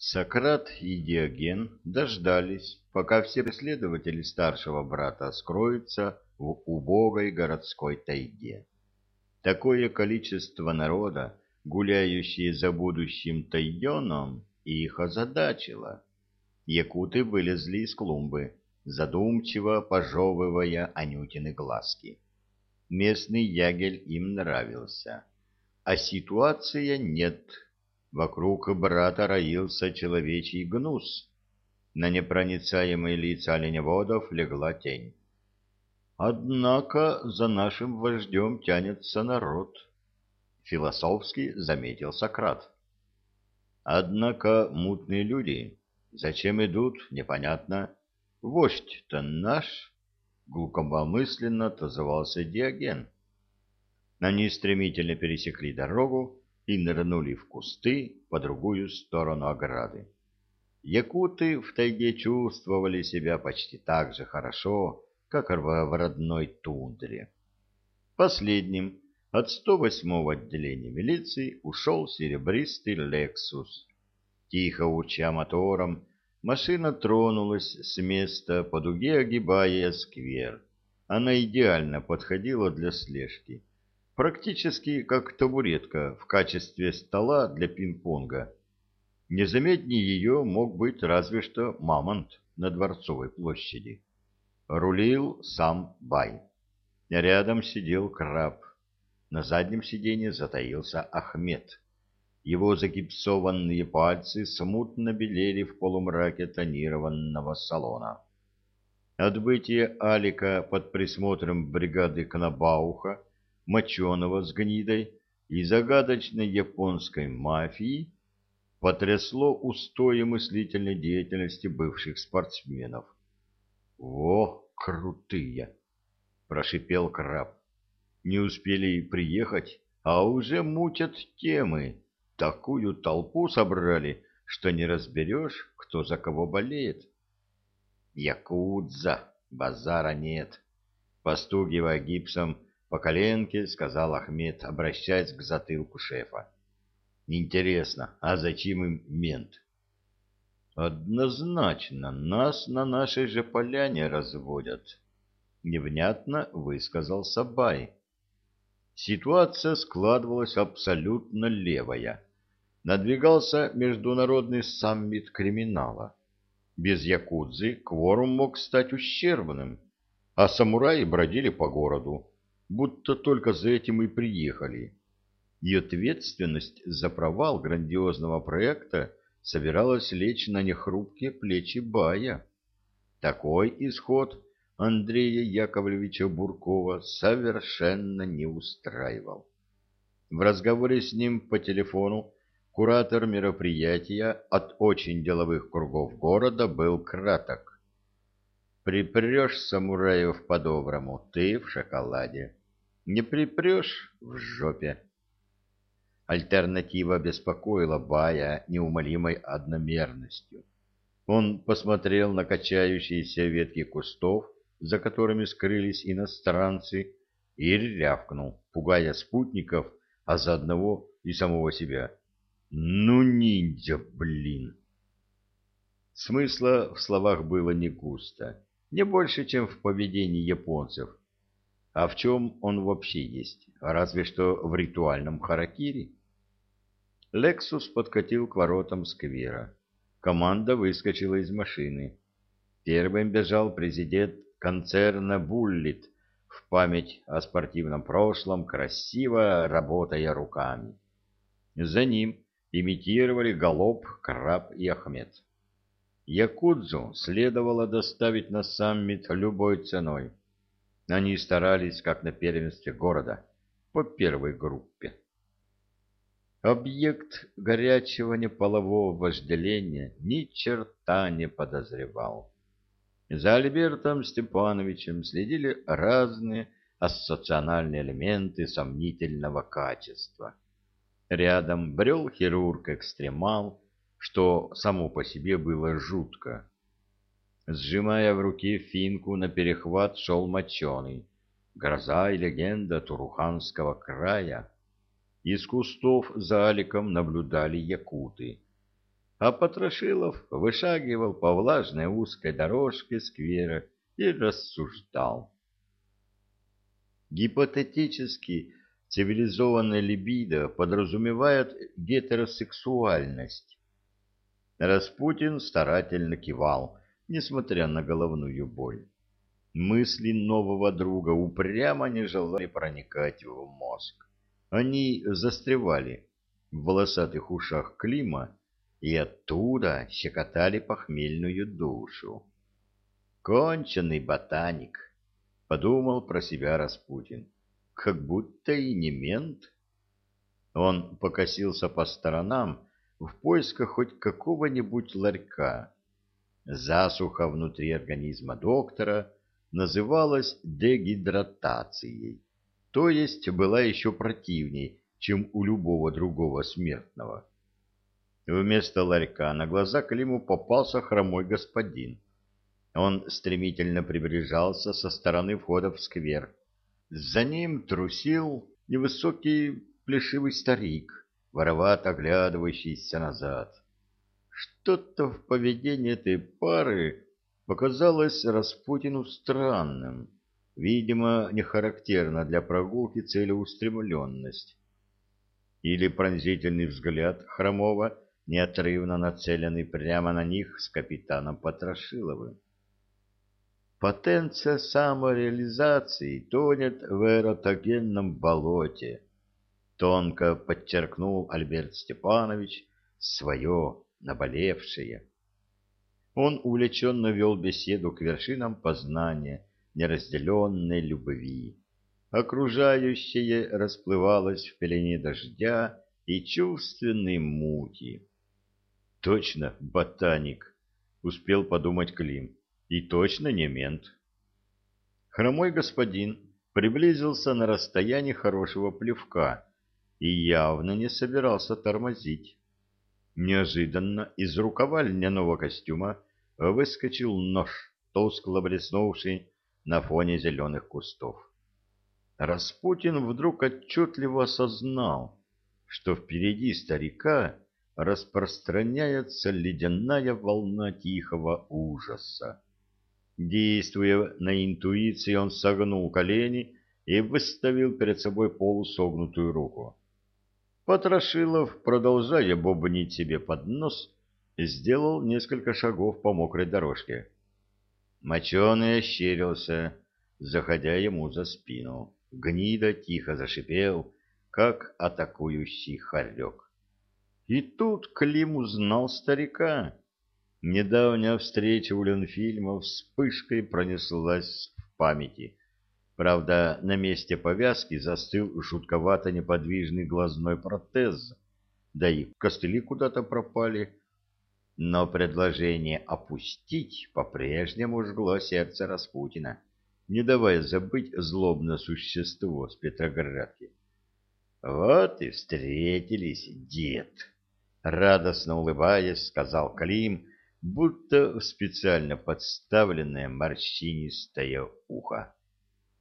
Сократ и Диоген дождались, пока все преследователи старшего брата скроются в убогой городской тайге. Такое количество народа, гуляющее за будущим тайгеном, их озадачило. Якуты вылезли из клумбы, задумчиво пожевывая Анютины глазки. Местный ягель им нравился, а ситуация нет Вокруг брата роился человечий гнус. На непроницаемые лица оленеводов легла тень. «Однако за нашим вождем тянется народ», — философски заметил Сократ. «Однако мутные люди, зачем идут, непонятно. Вождь-то наш», — глубокомысленно отозвался Диоген. Они стремительно пересекли дорогу, и нырнули в кусты по другую сторону ограды. Якуты в тайге чувствовали себя почти так же хорошо, как в родной тундре. Последним от 108-го отделения милиции ушел серебристый «Лексус». Тихо урча мотором, машина тронулась с места по дуге, огибая сквер. Она идеально подходила для слежки практически как табуретка в качестве стола для пинг-понга. Незаметнее ее мог быть разве что мамонт на Дворцовой площади. Рулил сам Бай. Рядом сидел краб. На заднем сиденье затаился Ахмед. Его загипсованные пальцы смутно белели в полумраке тонированного салона. Отбытие Алика под присмотром бригады Кнабауха моченого с гнидой и загадочной японской мафии потрясло устои мыслительной деятельности бывших спортсменов. «Во, крутые!» — прошипел краб. «Не успели приехать, а уже мутят темы. Такую толпу собрали, что не разберешь, кто за кого болеет». «Якудза! Базара нет!» Постугивая гипсом, по коленке, сказал Ахмед, обращаясь к затылку шефа. Интересно, а зачем им мент? Однозначно, нас на нашей же поляне разводят. Невнятно высказал Сабай. Ситуация складывалась абсолютно левая. Надвигался международный саммит криминала. Без якудзы кворум мог стать ущербным, а самураи бродили по городу, будто только за этим и приехали. И ответственность за провал грандиозного проекта собиралась лечь на нехрупкие плечи Бая. Такой исход Андрея Яковлевича Буркова совершенно не устраивал. В разговоре с ним по телефону куратор мероприятия от очень деловых кругов города был краток. «Припрешь самураев по-доброму, ты в шоколаде». Не припрешь в жопе. Альтернатива беспокоила Бая неумолимой одномерностью. Он посмотрел на качающиеся ветки кустов, за которыми скрылись иностранцы, и рявкнул, пугая спутников, а заодно и самого себя. «Ну, ниндзя, блин!» Смысла в словах было не густо, не больше, чем в поведении японцев, а в чем он вообще есть? Разве что в ритуальном харакири. Лексус подкатил к воротам сквера. Команда выскочила из машины. Первым бежал президент концерна «Буллит» в память о спортивном прошлом, красиво работая руками. За ним имитировали галоп, краб и Ахмед. Якудзу следовало доставить на саммит любой ценой. Они старались, как на первенстве города, по первой группе. Объект горячего неполового вожделения ни черта не подозревал. За Альбертом Степановичем следили разные ассоциальные элементы сомнительного качества. Рядом брел хирург-экстремал, что само по себе было жутко. Сжимая в руке финку, на перехват шел моченый. Гроза и легенда Туруханского края. Из кустов за аликом наблюдали якуты. а Потрошилов вышагивал по влажной узкой дорожке сквера и рассуждал. Гипотетически цивилизованная либидо подразумевает гетеросексуальность. Распутин старательно кивал, несмотря на головную боль. Мысли нового друга упрямо не желали проникать в мозг. Они застревали в волосатых ушах Клима и оттуда щекотали похмельную душу. «Конченый ботаник», — подумал про себя Распутин, — «как будто и не мент». Он покосился по сторонам в поисках хоть какого-нибудь ларька. Засуха внутри организма доктора называлась дегидратацией, то есть была еще противней, чем у любого другого смертного. Вместо ларька на глаза Климу попался хромой господин. Он стремительно приближался со стороны входа в сквер. За ним трусил невысокий плешивый старик, воровато оглядывающийся назад. Что-то в поведении этой пары показалось Распутину странным. Видимо, не характерно для прогулки целеустремленность. Или пронзительный взгляд Хромова неотрывно нацеленный прямо на них с капитаном Потрошиловым. Потенция самореализации тонет в эротогенном болоте, тонко подчеркнул Альберт Степанович свое наболевшее. Он увлеченно вел беседу к вершинам познания неразделенной любви. Окружающее расплывалось в пелене дождя и чувственной мути. Точно, ботаник, успел подумать Клим. И точно не мент. Хромой господин приблизился на расстояние хорошего плевка и явно не собирался тормозить. Неожиданно из рукава льняного костюма выскочил нож, тускло блеснувший на фоне зеленых кустов. Распутин вдруг отчетливо осознал, что впереди старика распространяется ледяная волна тихого ужаса. Действуя на интуиции, он согнул колени и выставил перед собой полусогнутую руку. Потрошилов, продолжая бобнить себе под нос, сделал несколько шагов по мокрой дорожке. Моченый ощерился, заходя ему за спину. Гнида тихо зашипел, как атакующий хорек. И тут Клим узнал старика. Недавняя встреча у Ленфильма вспышкой пронеслась в памяти. Правда, на месте повязки застыл жутковато неподвижный глазной протез, да и костыли куда-то пропали. Но предложение опустить по-прежнему жгло сердце Распутина, не давая забыть злобное существо с Петроградки. Вот и встретились, дед. Радостно улыбаясь, сказал Клим, будто в специально подставленное морщинистое ухо.